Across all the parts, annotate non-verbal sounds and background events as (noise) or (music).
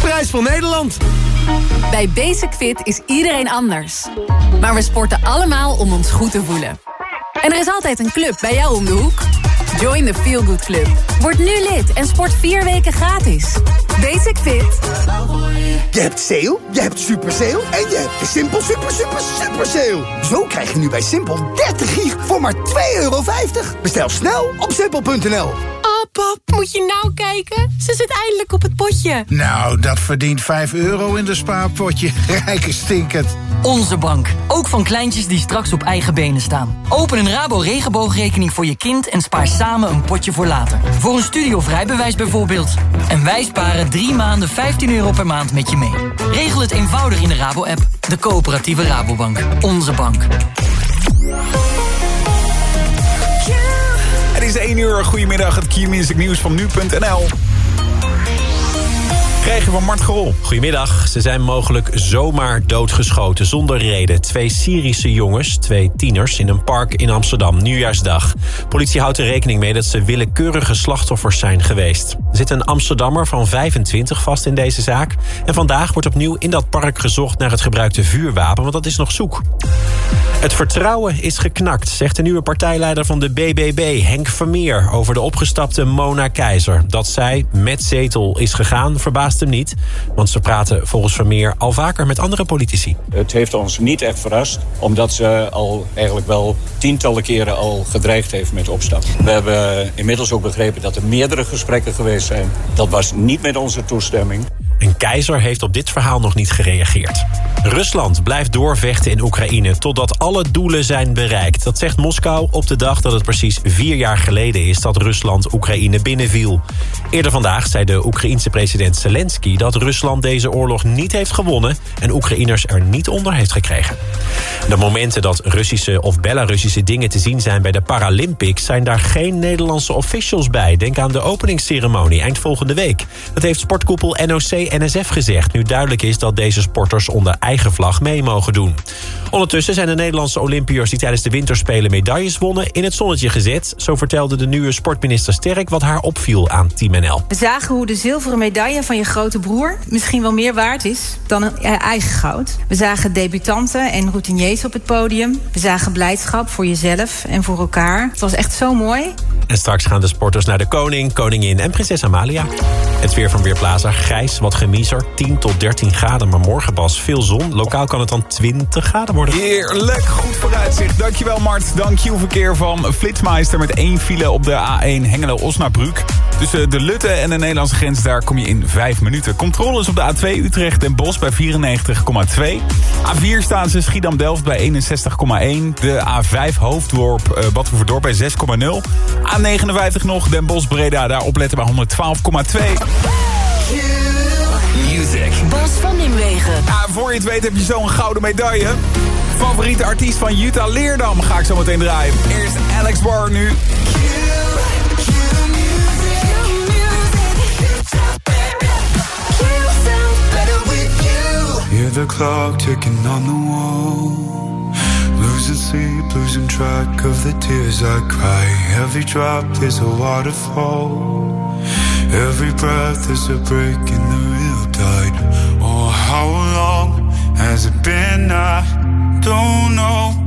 Prijs van Nederland. Bij Basic Fit is iedereen anders. Maar we sporten allemaal om ons goed te voelen. En er is altijd een club bij jou om de hoek. Join the Feel Good Club. Word nu lid en sport vier weken gratis. Basic Fit. Je hebt sale, je hebt super sale en je hebt de Simpel super super super sale. Zo krijg je nu bij Simpel 30 gig voor maar 2,50 euro. Bestel snel op simpel.nl. Oh pap, moet je nou kijken? Ze zit eindelijk op het potje. Nou, dat verdient 5 euro in de spaarpotje. (laughs) Rijke stinkend. Onze bank. Ook van kleintjes die straks op eigen benen staan. Open een Rabo regenboogrekening voor je kind en spaar samen een potje voor later. Voor een studie of rijbewijs bijvoorbeeld. En wij sparen drie maanden 15 euro per maand met je mee. Regel het eenvoudig in de Rabo-app. De coöperatieve Rabobank. Onze bank. Het is 1 uur. Goedemiddag, het Key Music Nieuws van nu.nl. Van Mart Gerol. Goedemiddag. Ze zijn mogelijk zomaar doodgeschoten zonder reden. Twee Syrische jongens, twee tieners, in een park in Amsterdam, nieuwjaarsdag. Politie houdt er rekening mee dat ze willekeurige slachtoffers zijn geweest. Er zit een Amsterdammer van 25 vast in deze zaak. En vandaag wordt opnieuw in dat park gezocht naar het gebruikte vuurwapen, want dat is nog zoek. Het vertrouwen is geknakt, zegt de nieuwe partijleider van de BBB, Henk Vermeer, over de opgestapte Mona Keizer. Dat zij met zetel is gegaan, verbaast niet. Want ze praten volgens Vermeer al vaker met andere politici. Het heeft ons niet echt verrast, omdat ze al eigenlijk wel tientallen keren al gedreigd heeft met opstap. We hebben inmiddels ook begrepen dat er meerdere gesprekken geweest zijn. Dat was niet met onze toestemming. En Keizer heeft op dit verhaal nog niet gereageerd. Rusland blijft doorvechten in Oekraïne totdat alle doelen zijn bereikt. Dat zegt Moskou op de dag dat het precies vier jaar geleden is... dat Rusland Oekraïne binnenviel. Eerder vandaag zei de Oekraïense president Zelensky... dat Rusland deze oorlog niet heeft gewonnen... en Oekraïners er niet onder heeft gekregen. De momenten dat Russische of Belarussische dingen te zien zijn... bij de Paralympics zijn daar geen Nederlandse officials bij. Denk aan de openingsceremonie eind volgende week. Dat heeft sportkoepel NOC-NSF gezegd... nu duidelijk is dat deze sporters onder eigen vlag mee mogen doen. Ondertussen zijn de Nederlandse Olympiërs die tijdens de winterspelen medailles wonnen in het zonnetje gezet. Zo vertelde de nieuwe sportminister Sterk wat haar opviel aan Team NL. We zagen hoe de zilveren medaille van je grote broer misschien wel meer waard is dan een eigen goud. We zagen debutanten en routiniers op het podium. We zagen blijdschap voor jezelf en voor elkaar. Het was echt zo mooi. En straks gaan de sporters naar de koning, koningin en prinses Amalia. Het weer van Weerplaza, grijs, wat gemiezer, 10 tot 13 graden. Maar morgen pas veel zon. Lokaal kan het dan 20 graden worden. Heerlijk, goed vooruitzicht. Dankjewel Mart. Dank je verkeer van Flitsmeister met één file op de A1 Hengelo-Osnabrück. Tussen de Lutte en de Nederlandse grens, daar kom je in 5 minuten. Controles op de A2 Utrecht en Bos bij 94,2. A4 staan ze Schiedam-Delft bij 61,1. De A5 Hoofddorp uh, Badhoevedorp bij 6,0. A59 nog, Den Bosch-Breda, daar opletten bij 112,2. Music. Bas van Nimwegen. Ja, voor je het weet heb je zo'n gouden medaille. Favoriete artiest van Jutta Leerdam ga ik zo meteen draaien. Eerst Alex Barr nu. Hear the clock ticking on the wall. Losing sleep, losing track of the tears I cry. Every drop is a waterfall. Every breath is a break in the real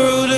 world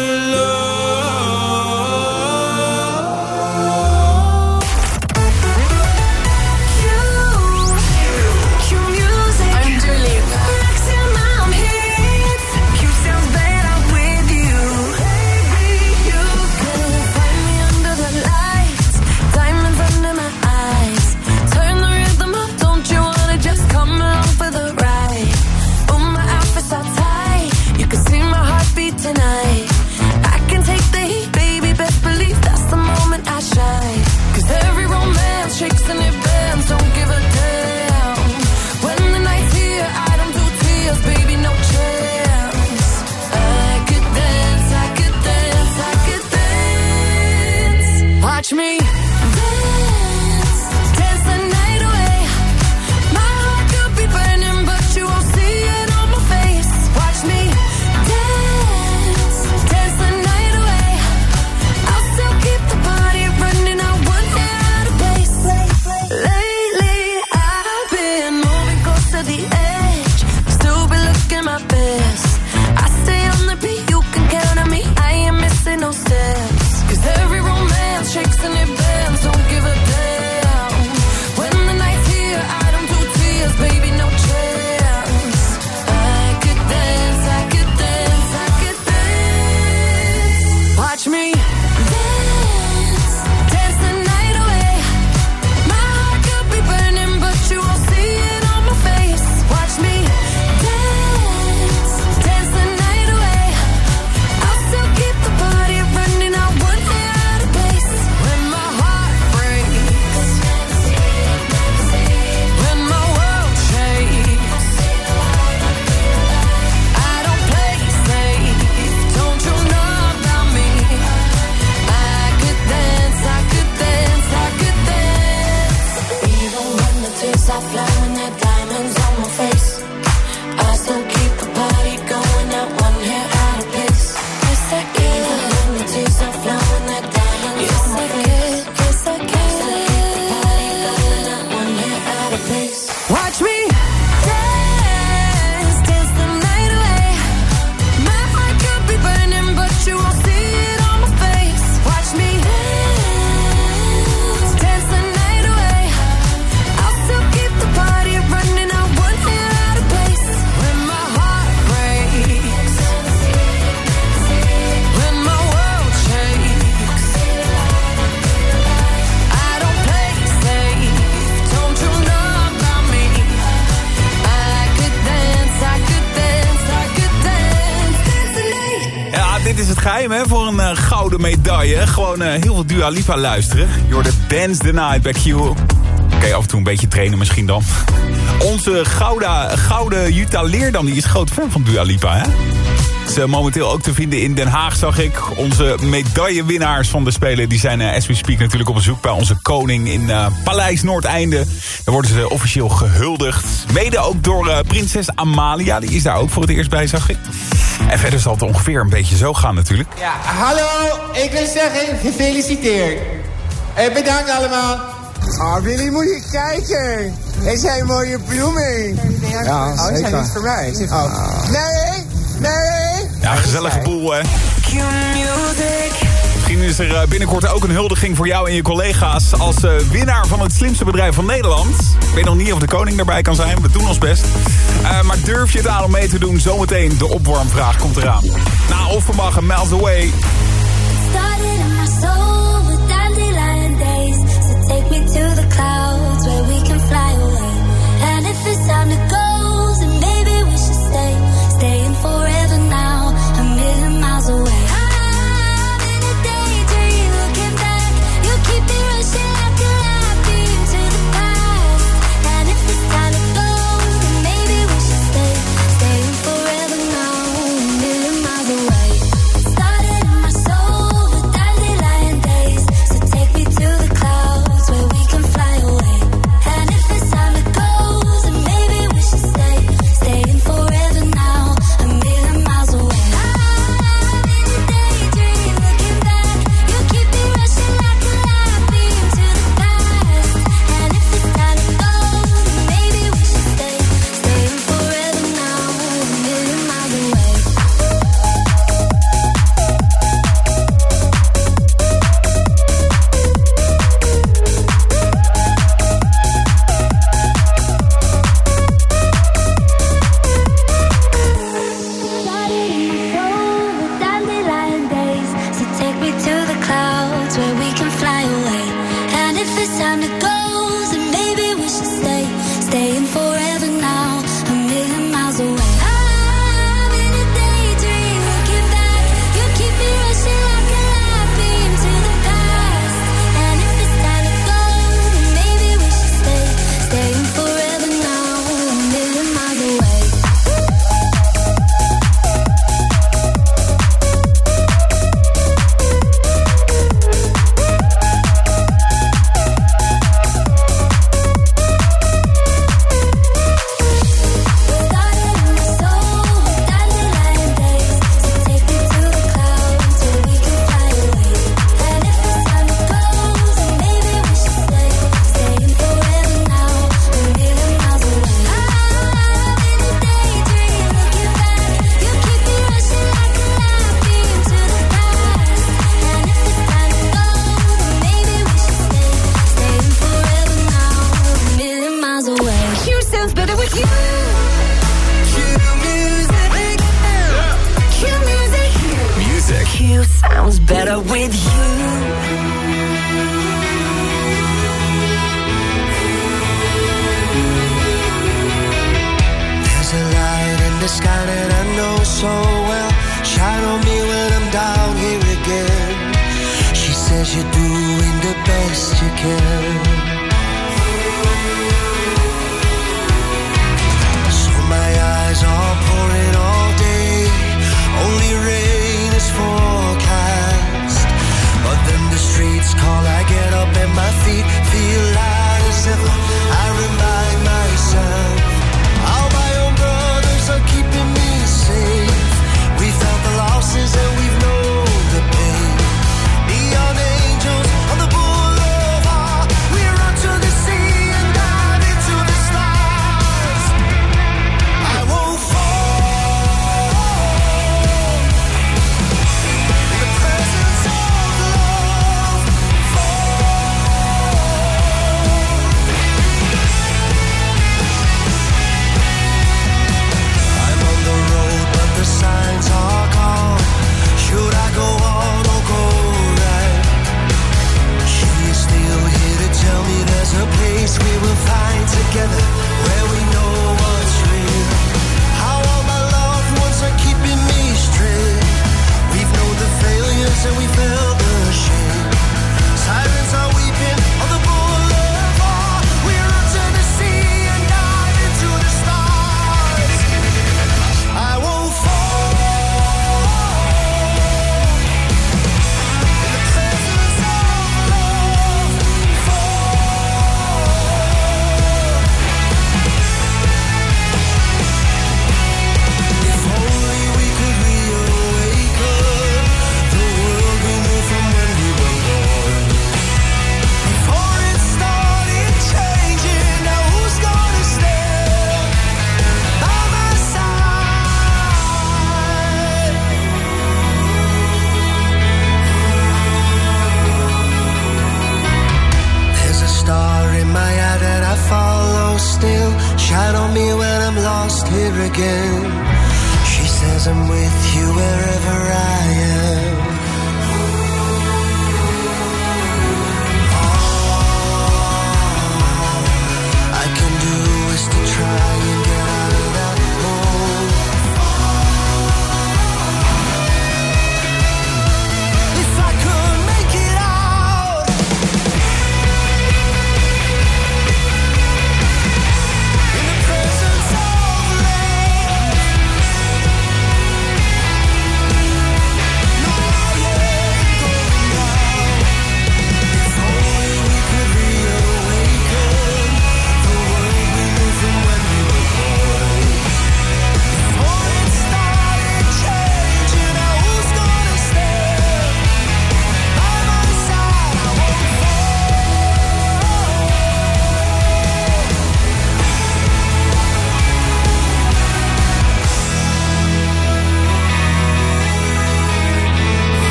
het geheim hè, voor een eh, gouden medaille. Gewoon eh, heel veel Dua Lipa luisteren. Je hoort Dance the Night bij Q. Oké, af en toe een beetje trainen misschien dan. Onze gouden, gouden Jutta Leerdam, die is groot fan van Dua Lipa, hè? Is eh, momenteel ook te vinden in Den Haag, zag ik. Onze medaillewinnaars van de Spelen... die zijn as we speak natuurlijk op bezoek bij onze koning... in eh, Paleis Noordeinde. Daar worden ze officieel gehuldigd. Mede ook door eh, prinses Amalia. Die is daar ook voor het eerst bij, zag ik. En verder zal het ongeveer een beetje zo gaan natuurlijk. Ja, hallo, ik wil zeggen gefeliciteerd. En bedankt allemaal. Ah, Willy, moet je kijken. Er zijn mooie bloemen. Ja, oh, die zijn niet voor mij. Oh. Nee, nee. Ja, gezellige boel, hè. Misschien is er eh, binnenkort ook een huldiging voor jou en je collega's... als eh, winnaar van het slimste bedrijf van Nederland. Ik weet nog niet of de koning daarbij kan zijn. We doen ons best. Eh, maar durf je het aan om mee te doen? Zometeen de opwarmvraag komt eraan. Na Offenbach en Miles Away. Started in my soul with dandelion days. So take me to the clouds where we can fly away. And if it's time to go, mystical. So my eyes are pouring all day. Only rain is forecast. But then the streets call, I get up and my feet feel light as if I remind.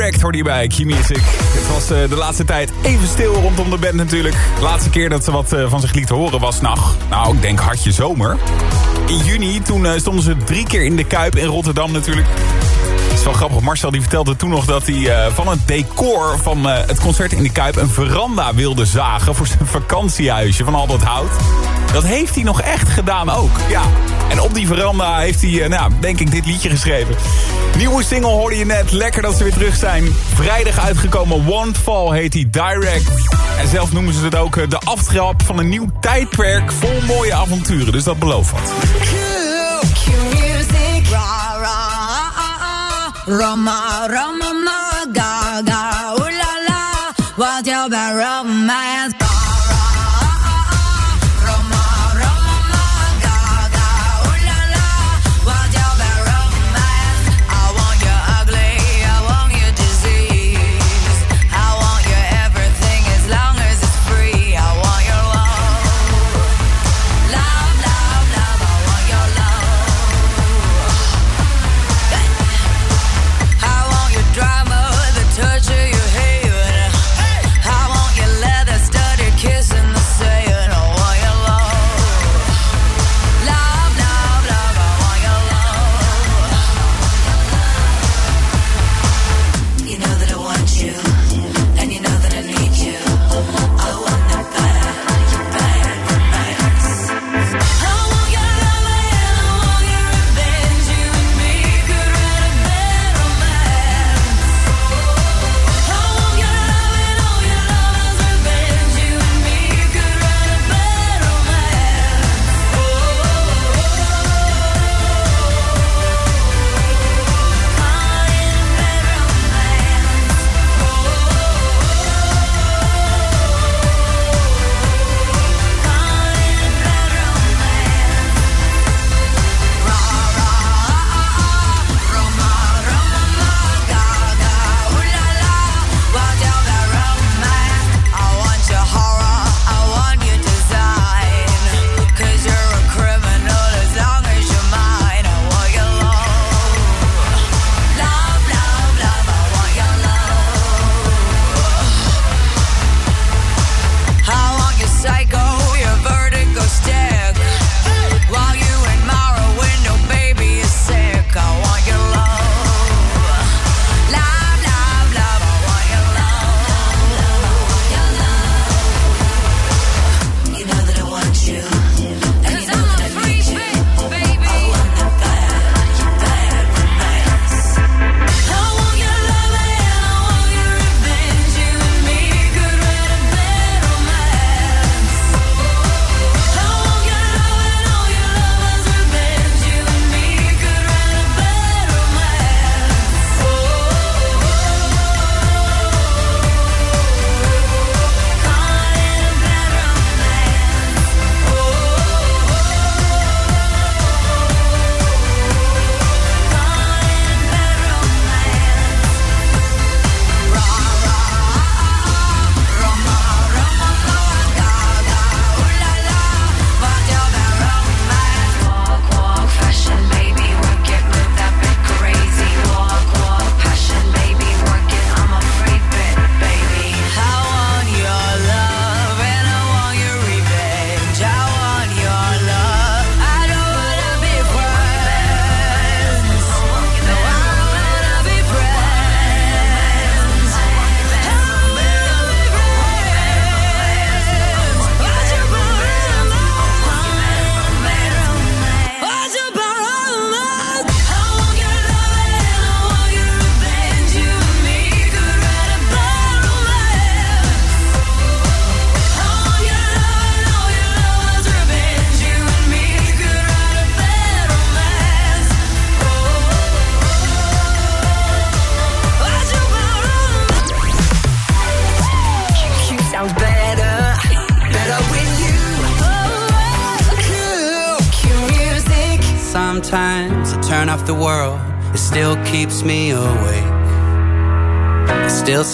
Direct hoorde bij Music. Het was eh, de laatste tijd even stil rondom de band natuurlijk. De laatste keer dat ze wat eh, van zich liet horen was nacht. nou ik denk hartje zomer. In juni, toen eh, stonden ze drie keer in de Kuip in Rotterdam natuurlijk. Het is wel grappig, Marcel die vertelde toen nog dat hij van het decor van het concert in de Kuip... een veranda wilde zagen voor zijn vakantiehuisje van al dat hout. Dat heeft hij nog echt gedaan ook, ja. En op die veranda heeft hij, eh, nou, denk ik, dit liedje geschreven. Nieuwe single hoorde je net. Lekker dat ze weer terug zijn. Vrijdag uitgekomen. One Fall heet hij Direct. En zelf noemen ze het ook eh, de aftrap van een nieuw tijdperk vol mooie avonturen. Dus dat belooft wat. Rama,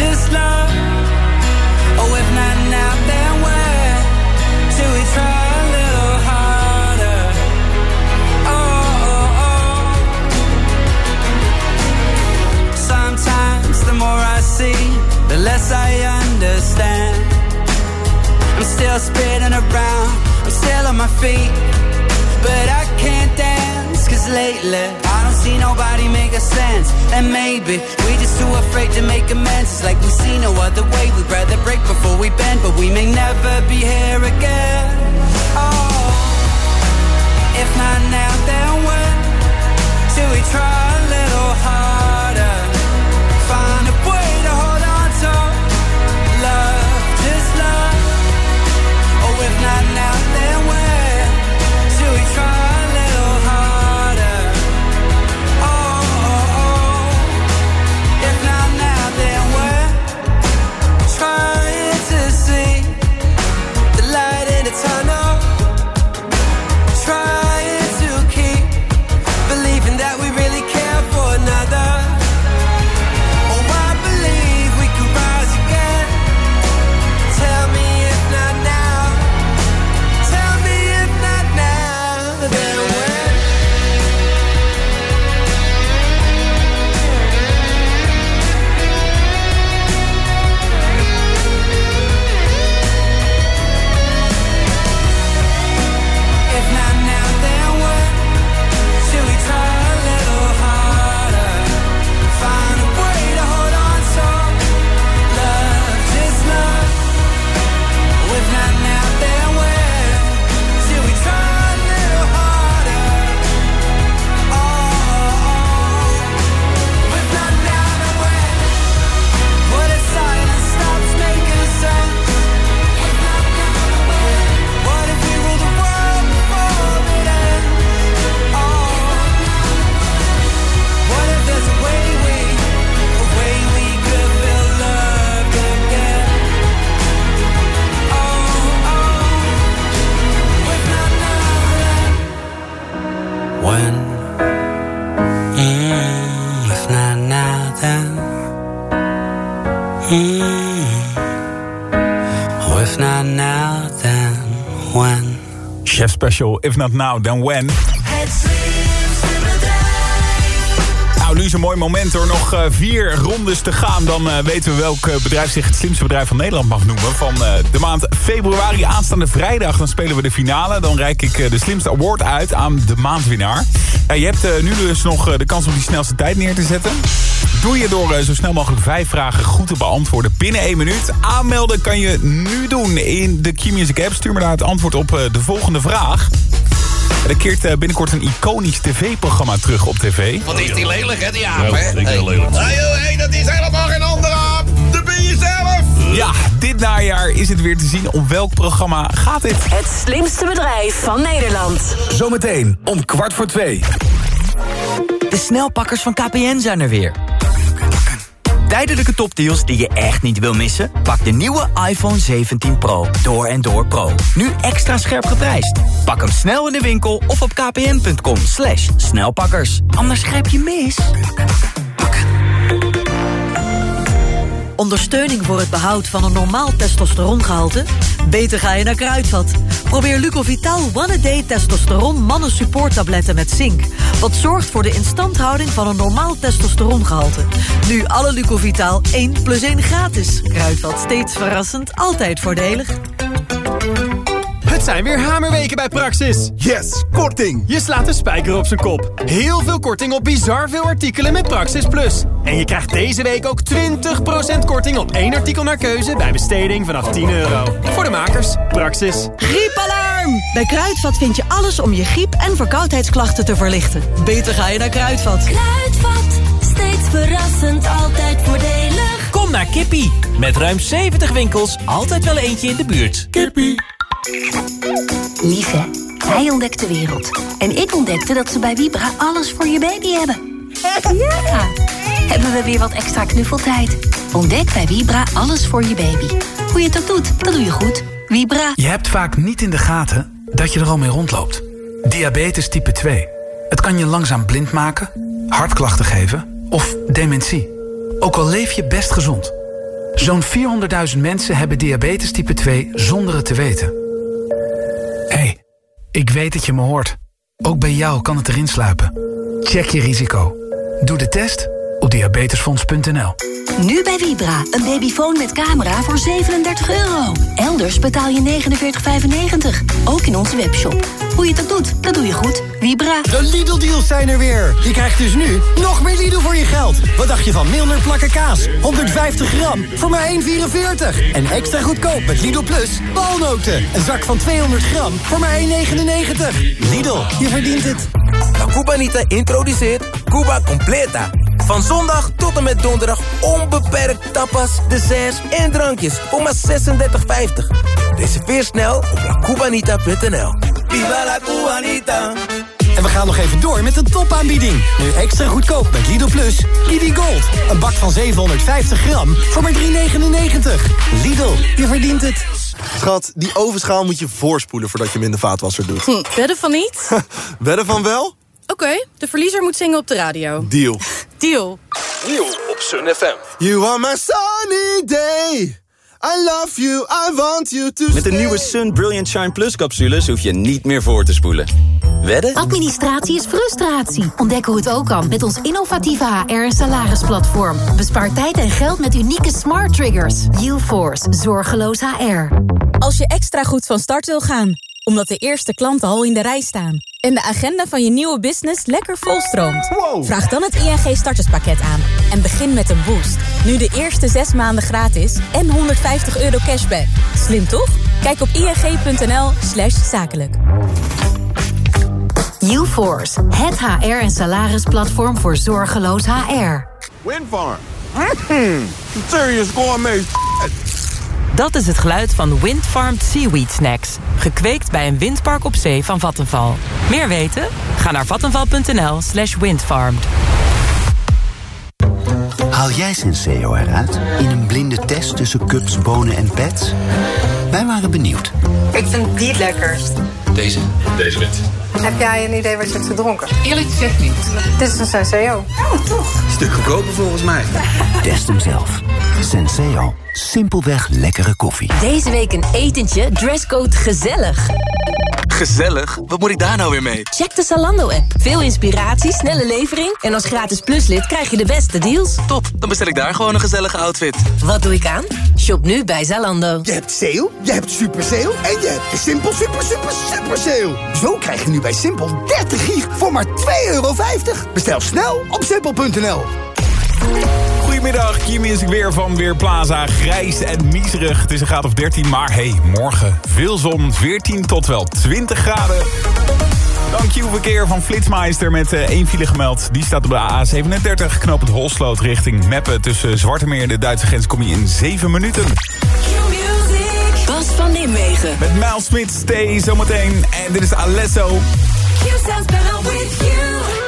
just love. Oh, if not now, then when? Should we try a little harder? Oh, oh, oh. Sometimes the more I see, the less I understand. I'm still spinning around, I'm still on my feet, but I can't dance. Cause lately, see nobody make a sense. And maybe we just too afraid to make amends. It's like we see no other way. We'd rather break before we bend, but we may never be here again. Oh, if not now, if not now, then when? Chef Special, if not now, then when. Nu is een mooi moment hoor. Nog eh, vier rondes te gaan. Dan eh, weten we welk eh, bedrijf zich het slimste bedrijf van Nederland mag noemen. Van de maand februari aanstaande vrijdag. Dan spelen we de finale. Dan reik ik de slimste award uit aan de maandwinnaar. Je hebt nu dus nog de kans om die snelste tijd neer te zetten. Doe je door zo snel mogelijk vijf vragen goed te beantwoorden binnen één minuut. Aanmelden kan je nu doen in de Q-Music app. Stuur me daar het antwoord op de volgende vraag. Er keert eh, binnenkort een iconisch tv-programma terug op tv. Wat is die lelijk, hè, die aap, Ja, hè? ik ben lelijk. Hey, hey, dat is helemaal geen andere aap. Dat ben je zelf. Ja, dit najaar is het weer te zien. Op welk programma gaat dit? Het slimste bedrijf van Nederland. Zometeen om kwart voor twee. De snelpakkers van KPN zijn er weer. Tijdelijke topdeals die je echt niet wil missen? Pak de nieuwe iPhone 17 Pro door en door Pro. Nu extra scherp geprijsd. Pak hem snel in de winkel of op kpn.com slash snelpakkers. Anders grijp je mis. Ondersteuning voor het behoud van een normaal testosterongehalte? Beter ga je naar Kruidvat. Probeer Lucovital One A Day Testosteron Mannen Support Tabletten met zink. Wat zorgt voor de instandhouding van een normaal testosterongehalte. Nu alle Lucovital 1 plus 1 gratis. Kruidvat steeds verrassend, altijd voordelig. Het zijn weer hamerweken bij Praxis. Yes, korting. Je slaat de spijker op zijn kop. Heel veel korting op bizar veel artikelen met Praxis Plus. En je krijgt deze week ook 20% korting op één artikel naar keuze... bij besteding vanaf 10 euro. Voor de makers, Praxis. Griepalarm! Bij Kruidvat vind je alles om je griep- en verkoudheidsklachten te verlichten. Beter ga je naar Kruidvat. Kruidvat, steeds verrassend, altijd voordelig. Kom naar Kippie. Met ruim 70 winkels, altijd wel eentje in de buurt. Kippie. Lieve, hij ontdekt de wereld. En ik ontdekte dat ze bij Vibra alles voor je baby hebben. (laughs) Ja! Hebben we weer wat extra knuffeltijd. Ontdek bij Vibra alles voor je baby. Hoe je het ook doet, dat doe je goed. Vibra. Je hebt vaak niet in de gaten dat je er al mee rondloopt. Diabetes type 2. Het kan je langzaam blind maken, hartklachten geven of dementie. Ook al leef je best gezond. Zo'n 400.000 mensen hebben diabetes type 2 zonder het te weten. Ik weet dat je me hoort. Ook bij jou kan het erin sluipen. Check je risico. Doe de test op diabetesfonds.nl. Nu bij Vibra. Een babyfoon met camera voor 37 euro. Elders betaal je 49,95. Ook in onze webshop. Hoe je het ook doet, dat doe je goed. Vibra. De Lidl-deals zijn er weer. Je krijgt dus nu nog meer Lidl voor je geld. Wat dacht je van Milner plakken kaas? 150 gram voor maar 1,44. En extra goedkoop met Lidl Plus walnoten. Een zak van 200 gram voor maar 1,99. Lidl, je verdient het. La Cubanita introduceert Cuba Completa. Van zondag tot en met donderdag onbeperkt tapas, desserts en drankjes voor maar 36,50. Reserveer snel op lacubanita.nl. Viva la Cubanita! En we gaan nog even door met de topaanbieding. Nu extra goedkoop met Lidl Plus. Lidl Gold. Een bak van 750 gram voor maar 3,99. Lidl, je verdient het. Schat, die ovenschaal moet je voorspoelen voordat je hem in de vaatwasser doet. Hm, wedden van niet? (laughs) Wedden van wel? Oké, de verliezer moet zingen op de radio. Deal. (laughs) Deal. Deal op Sun FM. You are my sunny day. I love you, I want you to Met de nieuwe Sun Brilliant Shine Plus capsules hoef je niet meer voor te spoelen. Wedden? Administratie is frustratie. Ontdek hoe het ook kan met ons innovatieve HR- en salarisplatform. Bespaar tijd en geld met unieke smart triggers. UForce, zorgeloos HR. Als je extra goed van start wil gaan, omdat de eerste klanten al in de rij staan... en de agenda van je nieuwe business lekker volstroomt... vraag dan het ING starterspakket aan en begin met een boost. Nu de eerste zes maanden gratis en 150 euro cashback. Slim toch? Kijk op ing.nl slash zakelijk. UForce, het HR- en salarisplatform voor zorgeloos HR. Windfarm. Mm, serious gourmet Dat is het geluid van Windfarmed Seaweed Snacks. Gekweekt bij een windpark op zee van Vattenval. Meer weten? Ga naar vattenval.nl slash windfarmed. Haal jij Senseo eruit in een blinde test tussen cups, bonen en pets? Wij waren benieuwd. Ik vind die het lekkerst. Deze? Deze wit. Heb jij een idee wat je hebt gedronken? Eerlijk gezegd niet. Dit is een Senseo. Oh, toch? Stuk goedkoper volgens mij. (laughs) Test hem zelf. Senseo. Simpelweg lekkere koffie. Deze week een etentje, dresscode gezellig. Gezellig? Wat moet ik daar nou weer mee? Check de Zalando-app. Veel inspiratie, snelle levering... en als gratis pluslid krijg je de beste deals. Top, dan bestel ik daar gewoon een gezellige outfit. Wat doe ik aan? Shop nu bij Zalando. Je hebt sale, je hebt super sale en je hebt de Simpel super super super sale. Zo krijg je nu bij Simpel 30 gig voor maar 2,50 euro. Bestel snel op simpel.nl. Goedemiddag, Q-Music weer van Weerplaza. Grijs en miserig. Het is een graad of 13, maar hey, morgen veel zon. 14 tot wel 20 graden. Dan Q-verkeer van Flitsmeister met uh, één file gemeld. Die staat op de A37, knopend Holsloot richting Meppen. Tussen Zwartemeer en de Duitse grens kom je in 7 minuten. Bas van Nimwegen. Met Miles Smith, Stay zometeen. En dit is Alesso. Q sounds better with you.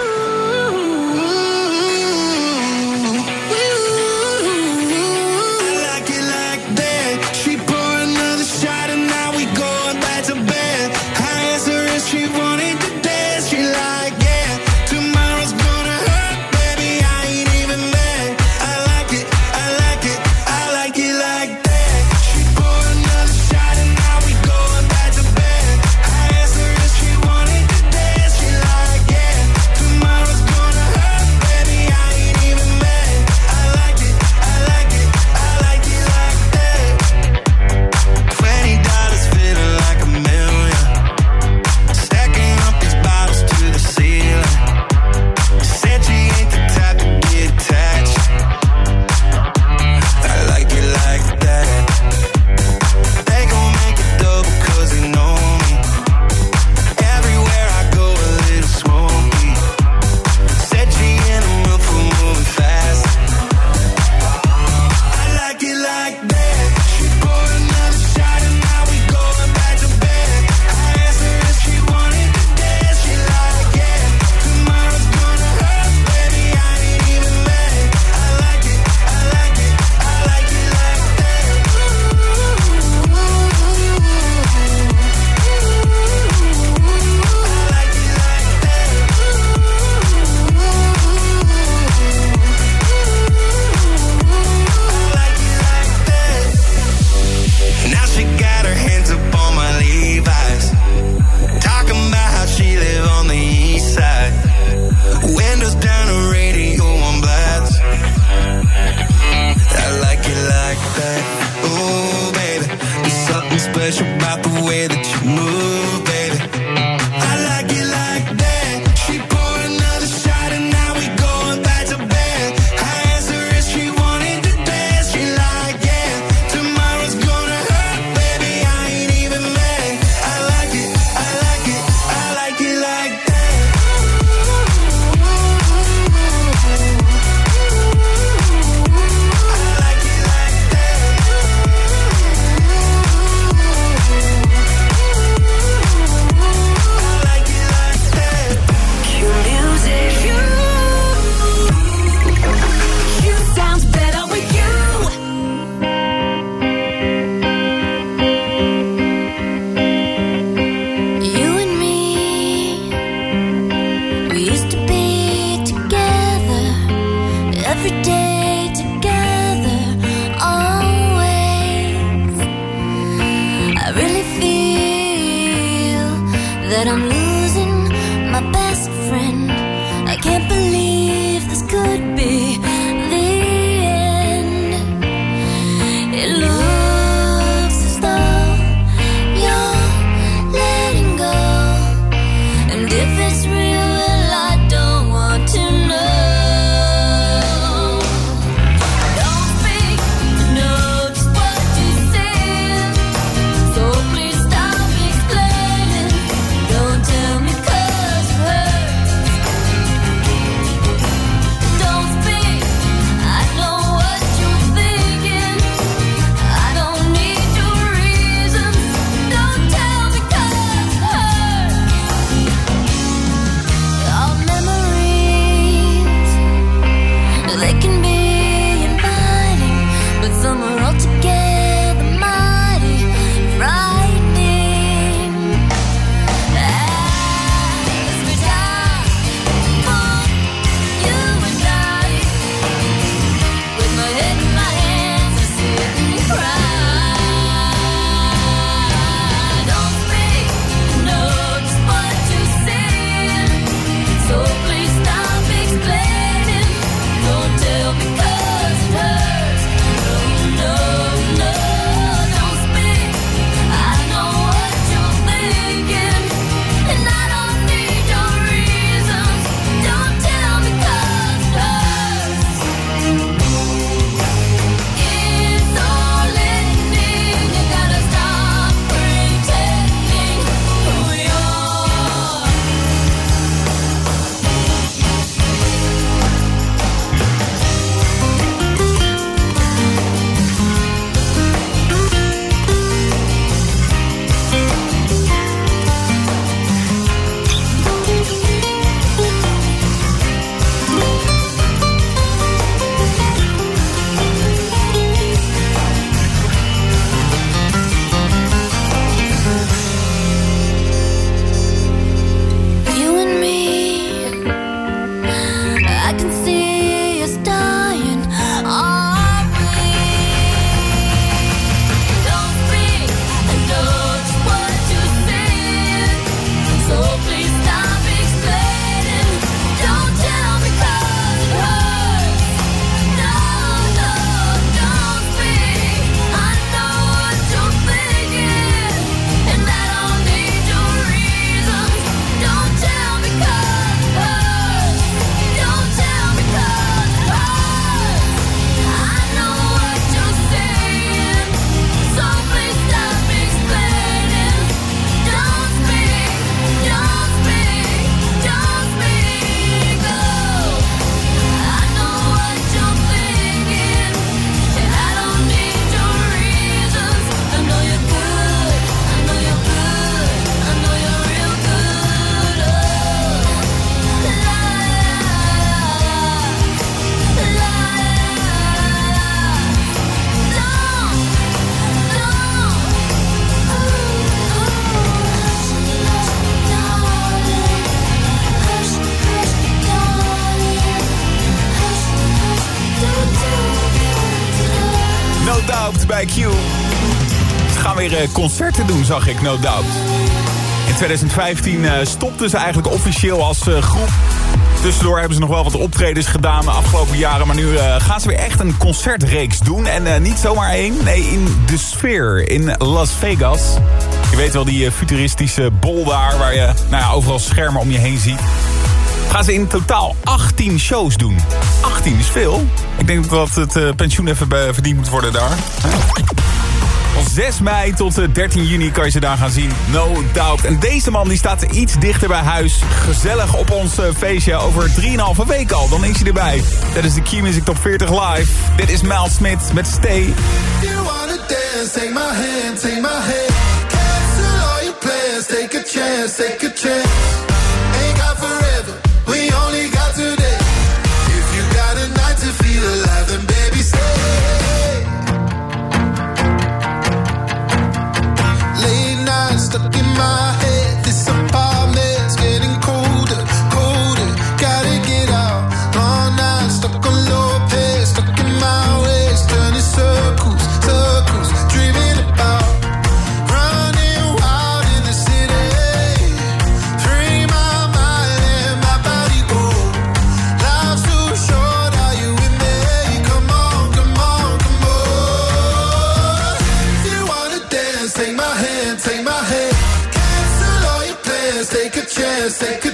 Doen, zag ik, No Doubt. In 2015 eh, stopten ze eigenlijk officieel als eh, groep. Tussendoor hebben ze nog wel wat optredens gedaan de afgelopen jaren. Maar nu eh, gaan ze weer echt een concertreeks doen. En niet zomaar één, nee, in The Sphere in Las Vegas. Je weet wel, die futuristische bol daar... waar je nou ja, overal schermen om je heen ziet. Gaan ze in totaal 18 shows doen. 18 is veel. Ik denk dat het pensioen even verdiend moet worden daar. Van 6 mei tot eh, 13 juni kan je ze daar gaan zien. No doubt. En deze man die staat iets dichter bij huis. Gezellig op ons eh, feestje over 3,5 week al. Dan is hij erbij. Dat is de Key Music Top 40 Live. Dit is Mel Smith met Stay. You wanna dance, take my hand, take my hand. Cancel all your plans, take a chance, take a chance. My take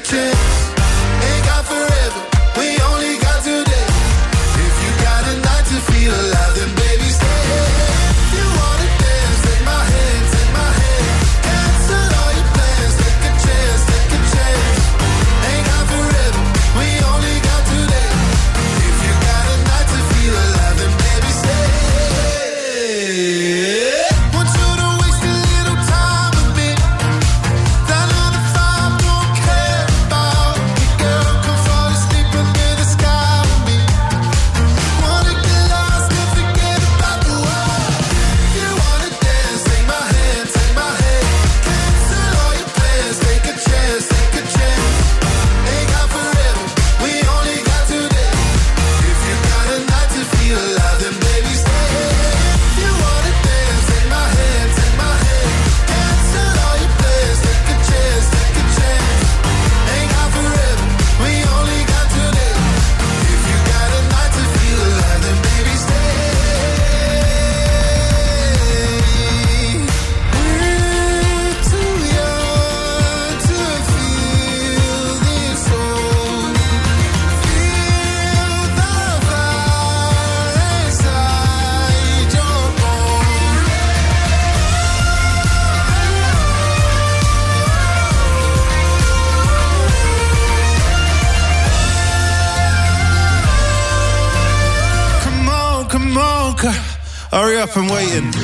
up, I'm waiting.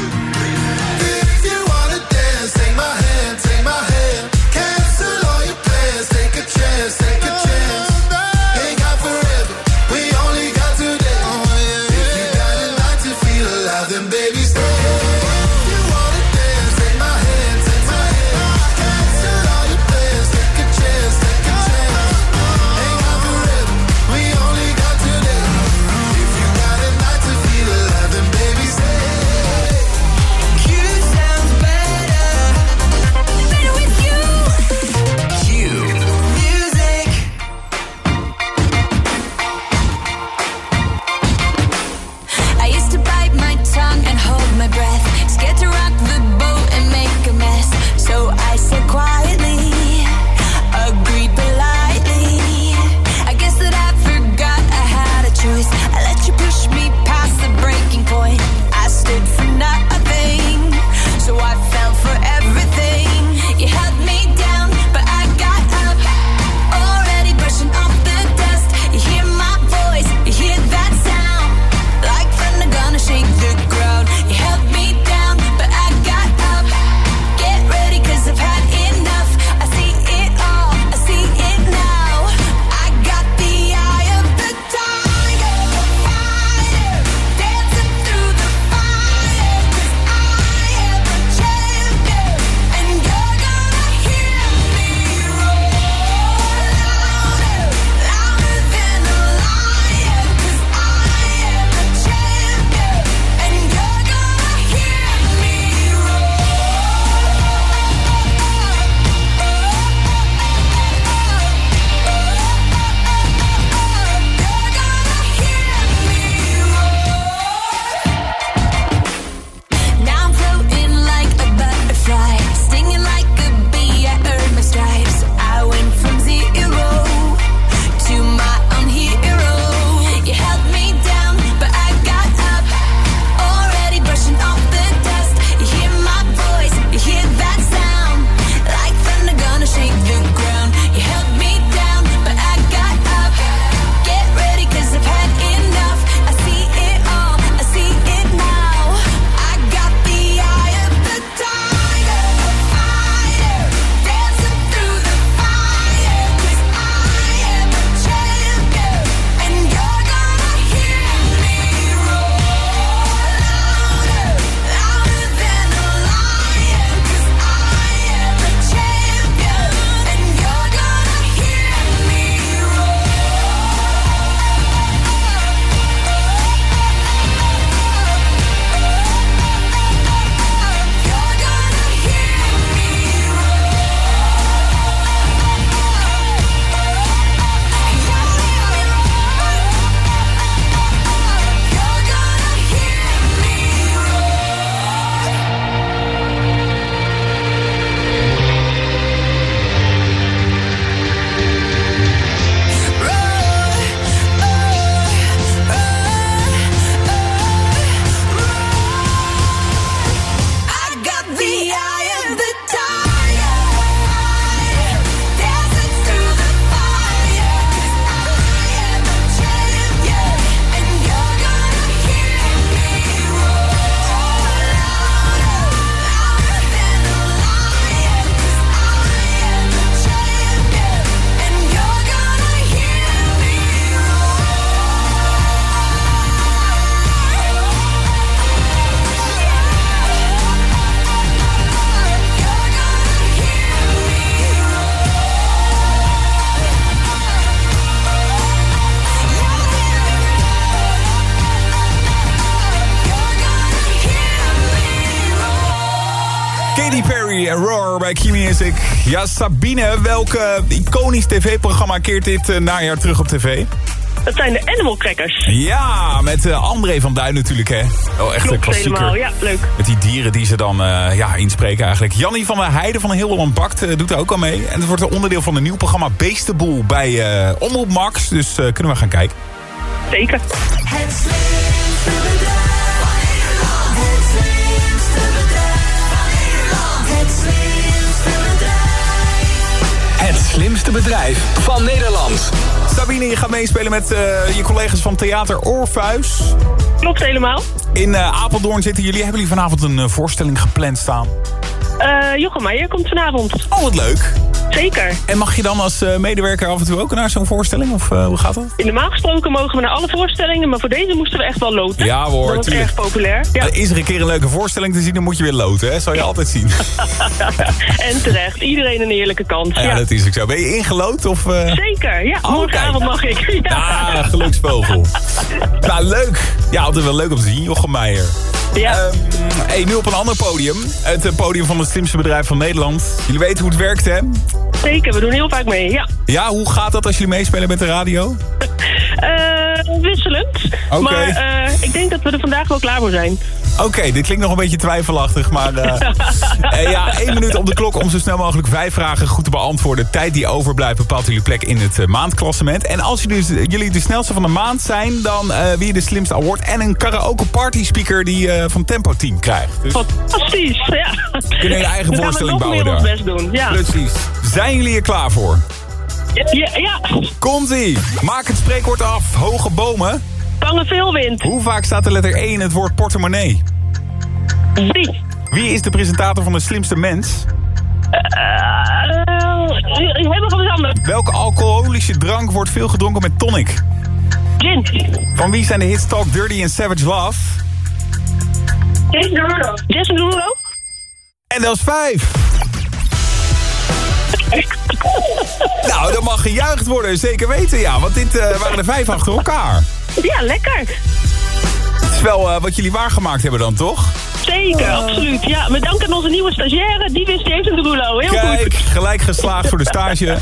Ja, Sabine, welk iconisch tv-programma keert dit eh, najaar terug op tv? Dat zijn de Animal Crackers. Ja, met eh, André van Duin natuurlijk, hè? Oh, echt een klassieker. helemaal, ja, leuk. Met die dieren die ze dan eh, ja, inspreken eigenlijk. Jannie van der Heijden van Heel Holland Bakt eh, doet er ook al mee. En het wordt een onderdeel van een nieuw programma Beestenboel bij eh Omroep Max. Dus eh, kunnen we gaan kijken. Zeker. Het slimste bedrijf van Nederland. Sabine, je gaat meespelen met eh, je collega's van Theater Orpheus. Klopt helemaal. In eh, Apeldoorn zitten jullie. Hebben jullie vanavond een eh, voorstelling gepland staan? Eh Jochem Meijer komt vanavond. Oh, wat leuk. Zeker. En mag je dan als eh, medewerker af en toe ook naar zo'n voorstelling? Of eh, hoe gaat dat? In normaal gesproken mogen we naar alle voorstellingen, maar voor deze moesten we echt wel loten. Ja hoor, Dat was tuurlijk. erg populair. Ja. Is er een keer een leuke voorstelling te zien, dan moet je weer loten. Hè? Zal je altijd zien. (laughs) en terecht. Iedereen een eerlijke kans. ja, Ja, dat is ook zo. Ben je ingelood? Of, eh? Zeker. Ja, Oh, morgenavond mag ik. (laughs) Ja. Ah, geluksvogel. nou, leuk. Ja, altijd wel leuk om te zien, Jochem Meijer. Ja. Ehm, hey, nu op een ander podium. Het eh, podium van het slimste bedrijf van Nederland. Jullie weten hoe het werkt, hè? Zeker, we doen heel vaak mee. Ja. Ja, hoe gaat dat als jullie meespelen met de radio? (laughs) Eh, wisselend. Oké. Maar eh, ik denk dat we er vandaag wel klaar voor zijn. Oké, dit klinkt nog een beetje twijfelachtig, maar... eh, (laughs) eh, ja, één minuut op de klok om zo snel mogelijk vijf vragen goed te beantwoorden. Tijd die overblijft bepaalt jullie plek in het eh, maandklassement. En als jullie, dus- jullie de snelste van de maand zijn, dan eh wie de slimste award... en een karaoke party speaker die van Tempo Team krijgt. Dus Fantastisch. Ja. kunnen je eigen Dan voorstelling nog bouwen meer daar. best doen. Ja. Precies. Zijn jullie er klaar voor? Ja, ja. Komt-ie. Maak het spreekwoord af. Hoge bomen. Vangen veel wind. Hoe vaak staat de letter E in het woord portemonnee? Drie. Wie is de presentator van de slimste mens? we anders. Welke alcoholische drank wordt veel gedronken met tonic? Gin. Van wie zijn de hits Talk Dirty en Savage Love? Jason Derulo. Jason Derulo? En dat is vijf. (laughs) nou, dat mag gejuicht worden, zeker weten, ja. Want dit eh, waren er vijf achter elkaar. Ja, lekker. Wel eh, wat jullie waargemaakt hebben dan, toch? Zeker, absoluut. Ja, met dank aan onze nieuwe stagiaire. Die wist Jason Derulo. Heel Kijk, goed. gelijk geslaagd voor de stage. (laughs)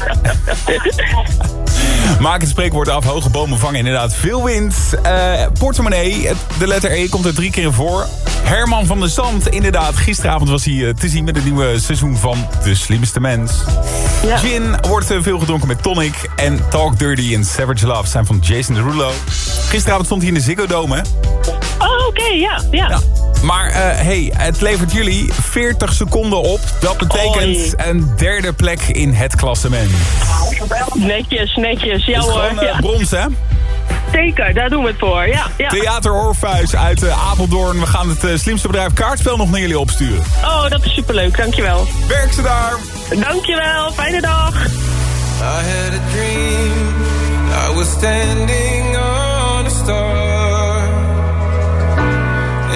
Maak het spreekwoord af. Hoge bomen vangen inderdaad veel wind. Eh, portemonnee, de letter E komt er drie keer in voor. Herman van der Zand, inderdaad. Gisteravond was hij eh, te zien met het nieuwe seizoen van De Slimste Mens. Gin wordt eh, veel gedronken met tonic. En Talk Dirty en Savage Love zijn van Jason Derulo. Gisteravond stond hij in de Ziggo Dome, hè? Oké, ja, ja. Maar eh, hey, het levert jullie 40 seconden op. Dat betekent Oei. een derde plek in het klassement. Netjes, netjes. Ja hoor. gewoon eh, ja. brons, hè? Zeker, daar doen we het voor. Ja, ja. Theater Orpheus uit eh, Apeldoorn. We gaan het slimste bedrijf kaartspel nog naar jullie opsturen. Oh, dat is superleuk. Dankjewel. Werk ze daar. Dankjewel. Fijne dag. I had a dream. I was standing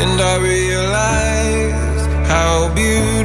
And I realized how beautiful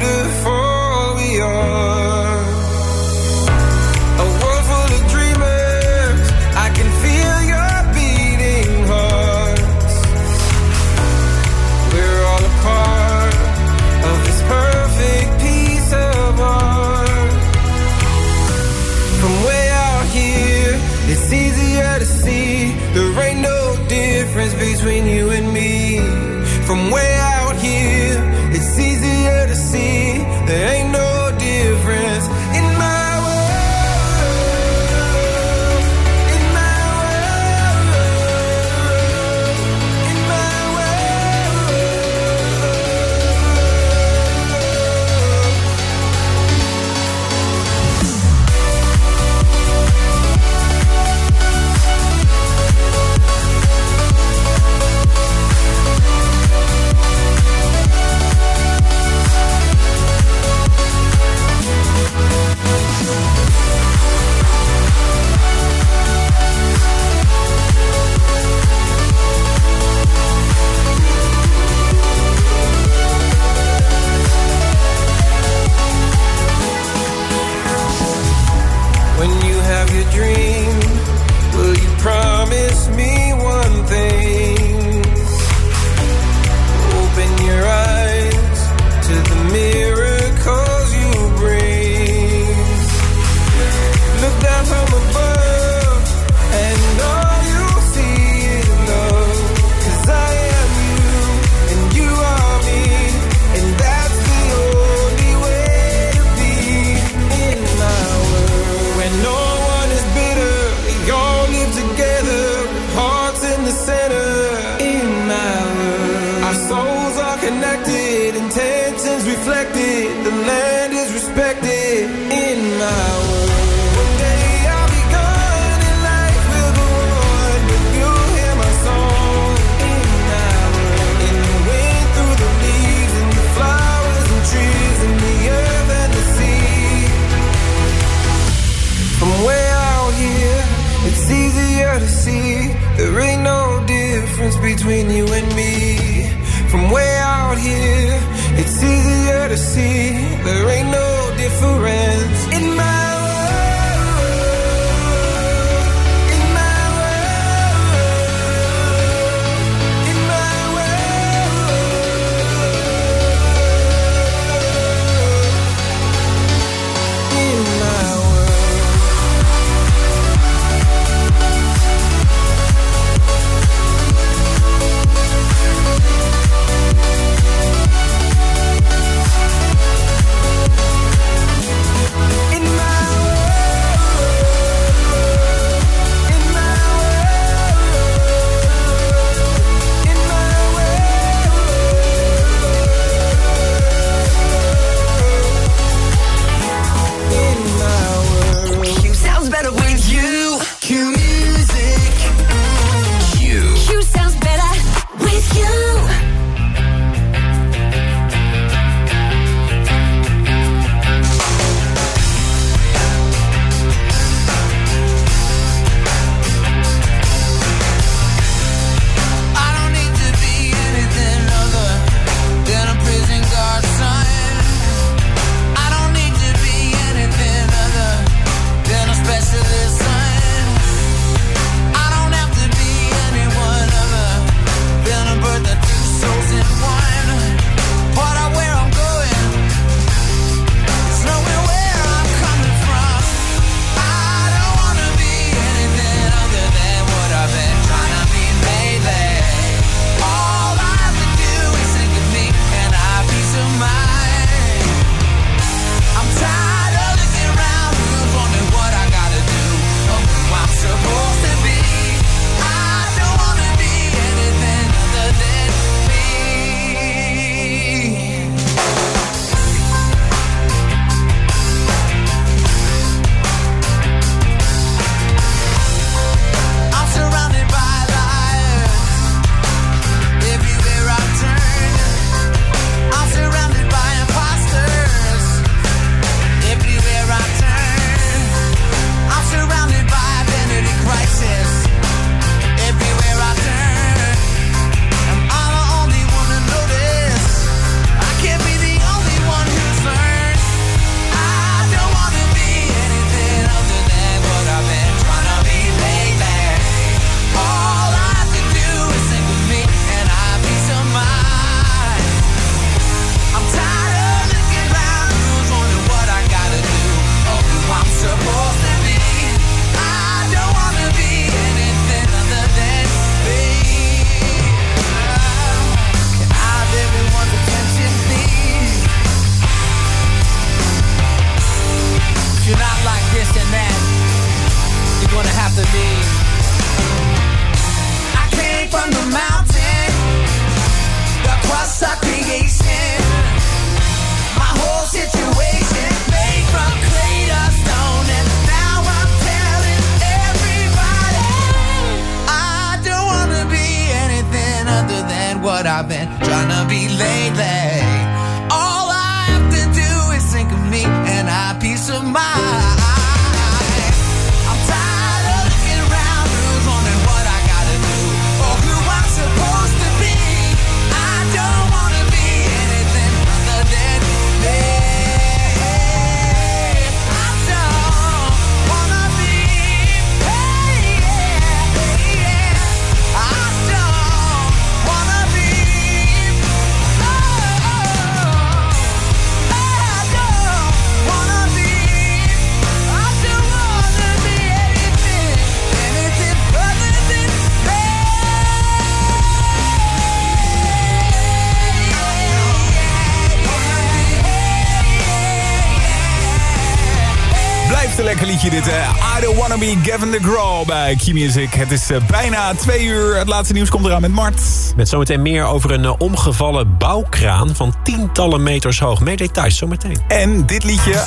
liedje dit. I don't wanna be Gavin DeGraw bij Key Music. Het is eh, bijna twee uur. Het laatste nieuws komt eraan met Mart. Met zometeen meer over een eh, omgevallen bouwkraan van tientallen meters hoog. Meer details zometeen. En dit liedje...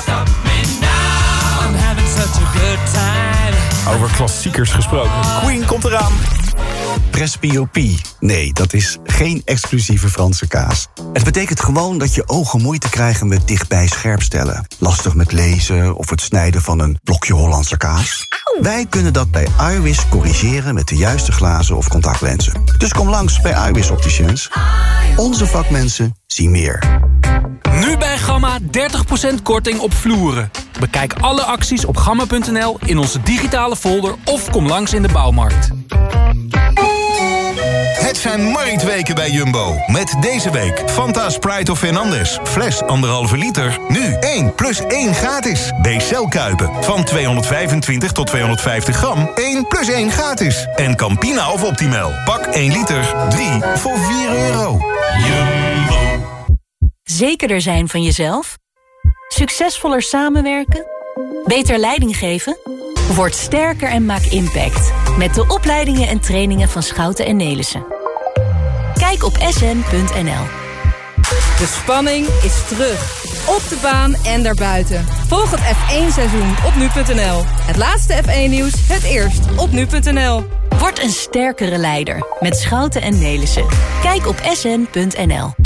Over klassiekers gesproken. Queen komt eraan. Presbyopie. Nee, dat is geen exclusieve Franse kaas. Het betekent gewoon dat je ogen moeite krijgen met dichtbij scherpstellen. Lastig met lezen of het snijden van een blokje Hollandse kaas. Wij kunnen dat bij iWis corrigeren met de juiste glazen of contactlenzen. Dus kom langs bij iWis Opticians. Onze vakmensen zien meer. Nu bij Gamma 30% korting op vloeren. Bekijk alle acties op gamma.nl in onze digitale folder of kom langs in de bouwmarkt. Het zijn marktweken bij Jumbo. Met deze week Fanta Sprite of Fernandez. Fles 1,5 liter. Nu 1 plus 1 gratis. BCL Kuipen. Van 225 tot 250 gram. 1 plus 1 gratis. En Campina of Optimal. Pak 1 liter. 3 voor 4 euro. Jumbo. Zekerder zijn van jezelf? Succesvoller samenwerken? Beter leiding geven? Word sterker en maak impact. Met de opleidingen en trainingen van Schouten en Nelissen. Kijk op sn.nl. De spanning is terug. Op de baan en daarbuiten. Volg het F1-seizoen op nu.nl. Het laatste F1-nieuws, het eerst op nu.nl. Word een sterkere leider met Schouten en Nelissen. Kijk op sn.nl.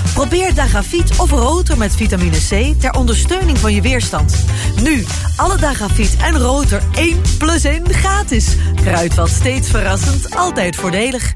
Probeer Dagafiet of Rotor met vitamine C ter ondersteuning van je weerstand. Nu, alle Dagafiet en Rotor 1 plus 1 gratis. Kruidvat steeds verrassend, altijd voordelig.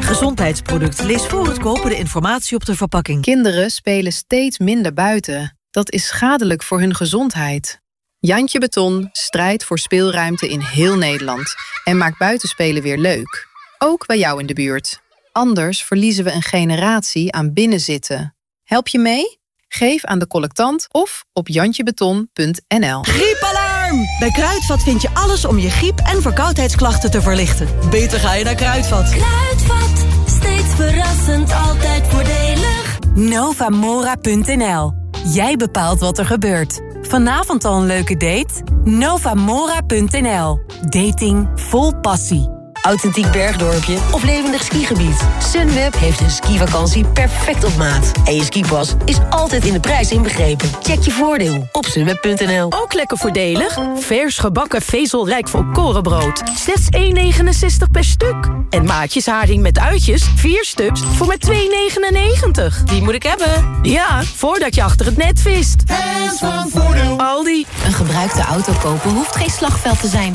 Gezondheidsproduct. Lees voor het kopen de informatie op de verpakking. Kinderen spelen steeds minder buiten. Dat is schadelijk voor hun gezondheid. Jantje Beton strijdt voor speelruimte in heel Nederland... en maakt buitenspelen weer leuk. Ook bij jou in de buurt. Anders verliezen we een generatie aan binnenzitten. Help je mee? Geef aan de collectant of op jantjebeton.nl. Griepalarm! Bij Kruidvat vind je alles om je griep- en verkoudheidsklachten te verlichten. Beter ga je naar Kruidvat. Kruidvat, steeds verrassend, altijd voordelig. Novamora.nl. Jij bepaalt wat er gebeurt. Vanavond al een leuke date? Novamora.nl. Dating vol passie. Authentiek bergdorpje of levendig skigebied. Sunweb heeft een skivakantie perfect op maat. En je skipas is altijd in de prijs inbegrepen. Check je voordeel op sunweb.nl. Ook lekker voordelig. Vers gebakken vezelrijk volkorenbrood. Slechts 1,69 per stuk. En maatjes haring met uitjes, 4 stuks voor maar 2,99. Die moet ik hebben. Ja, voordat je achter het net vist. Hands van voordeel. Aldi. Een gebruikte auto kopen hoeft geen slagveld te zijn.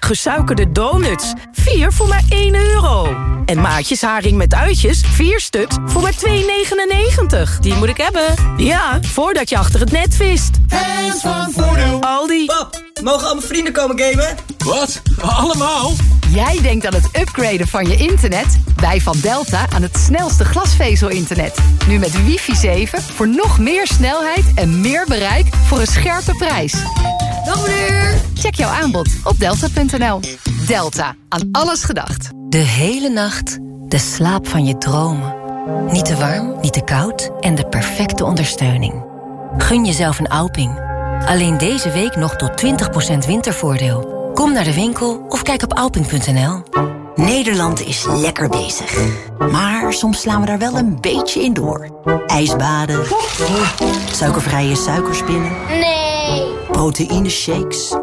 Gesuikerde donuts. 4 voor maar 1 euro. En maatjes haring met uitjes. 4 stuks voor maar 2,99. Die moet ik hebben. Ja, voordat je achter het net vist. Hands van voordeel. Aldi. Pap, mogen al mijn vrienden komen gamen? Wat? Allemaal? Jij denkt aan het upgraden van je internet? Wij van Delta aan het snelste glasvezel-internet. Nu met wifi 7 voor nog meer snelheid en meer bereik voor een scherpe prijs. Dag meneer. Check jouw aanbod op delta.nl. Delta, aan alles gedacht. De hele nacht de slaap van je dromen. Niet te warm, niet te koud en de perfecte ondersteuning. Gun jezelf een Alping. Alleen deze week nog tot 20% wintervoordeel. Kom naar de winkel of kijk op alping.nl. Nederland is lekker bezig. Maar soms slaan we daar wel een beetje in door. Ijsbaden. Suikervrije suikerspinnen. Nee. Proteïne shakes.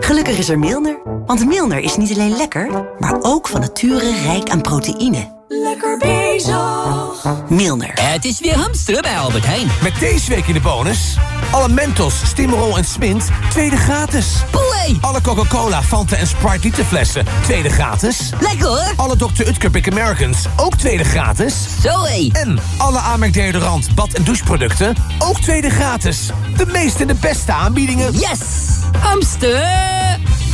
Gelukkig is er Milner. Want Milner is niet alleen lekker, maar ook van nature rijk aan proteïne. Lekker bezig. Milner. Het is weer hamsteren bij Albert Heijn. Met deze week in de bonus... Alle Mentos, Stimorol en Smint, tweede gratis. Alle Coca-Cola, Fanta en Sprite literflessen, tweede gratis. Lekker hoor! Alle Dr. Utker Big Americans, ook tweede gratis. Zoé! En alle Amerk deodorant, bad- en doucheproducten, ook tweede gratis. De meeste en de beste aanbiedingen. Yes! Hamster!